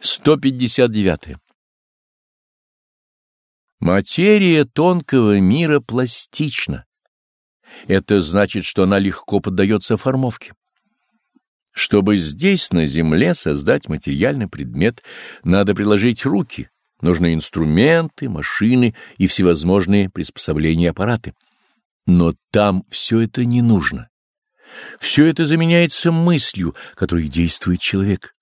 159. Материя тонкого мира пластична. Это значит, что она легко поддается формовке. Чтобы здесь, на Земле, создать материальный предмет, надо приложить руки, нужны инструменты, машины и всевозможные приспособления и аппараты. Но там все это не нужно. Все это заменяется мыслью, которой действует человек.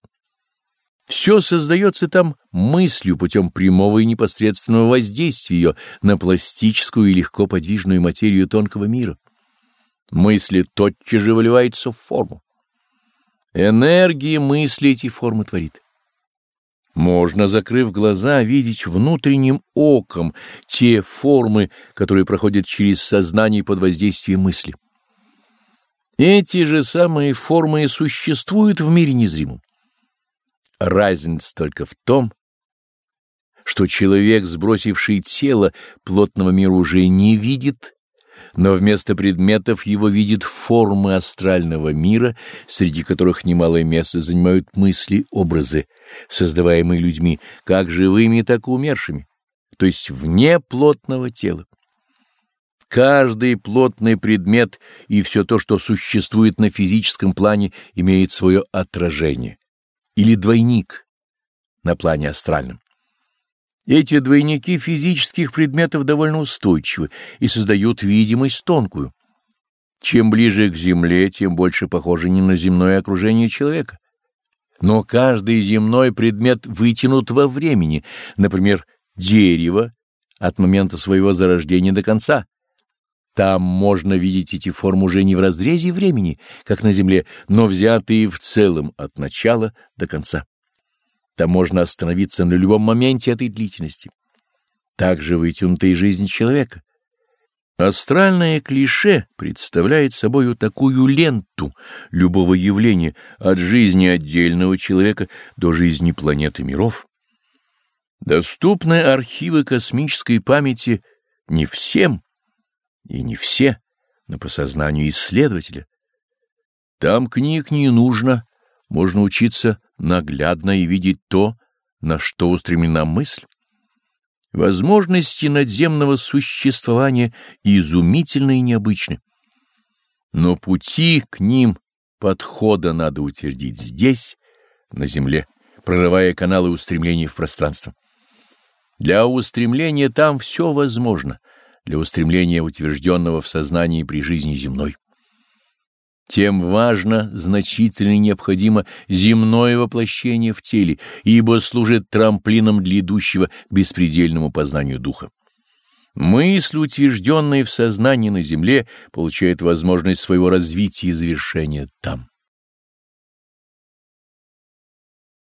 Все создается там мыслью путем прямого и непосредственного воздействия ее на пластическую и легко подвижную материю тонкого мира. Мысли тотчас же выливаются в форму. Энергия мысли эти формы творит. Можно, закрыв глаза, видеть внутренним оком те формы, которые проходят через сознание под воздействием мысли. Эти же самые формы и существуют в мире незримом. Разница только в том, что человек, сбросивший тело, плотного мира уже не видит, но вместо предметов его видит формы астрального мира, среди которых немалое место занимают мысли, образы, создаваемые людьми, как живыми, так и умершими, то есть вне плотного тела. Каждый плотный предмет и все то, что существует на физическом плане, имеет свое отражение или двойник на плане астральном. Эти двойники физических предметов довольно устойчивы и создают видимость тонкую. Чем ближе к Земле, тем больше похоже не на земное окружение человека. Но каждый земной предмет вытянут во времени, например, дерево от момента своего зарождения до конца. Там можно видеть эти формы уже не в разрезе времени, как на Земле, но взятые в целом от начала до конца. Там можно остановиться на любом моменте этой длительности. Также вытянутая жизнь человека. Астральное клише представляет собою такую ленту любого явления от жизни отдельного человека до жизни планеты миров. Доступны архивы космической памяти не всем, и не все, но по сознанию исследователя. Там книг не нужно, можно учиться наглядно и видеть то, на что устремлена мысль. Возможности надземного существования изумительны и необычны. Но пути к ним подхода надо утвердить здесь, на земле, прорывая каналы устремления в пространство. Для устремления там все возможно — для устремления утвержденного в сознании при жизни земной. Тем важно, значительно и необходимо земное воплощение в теле, ибо служит трамплином для идущего к беспредельному познанию духа. Мысль, утвержденная в сознании на земле, получает возможность своего развития и завершения там.